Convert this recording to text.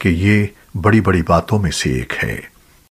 कि ये बड़ी बड़ी बातों में से एक है।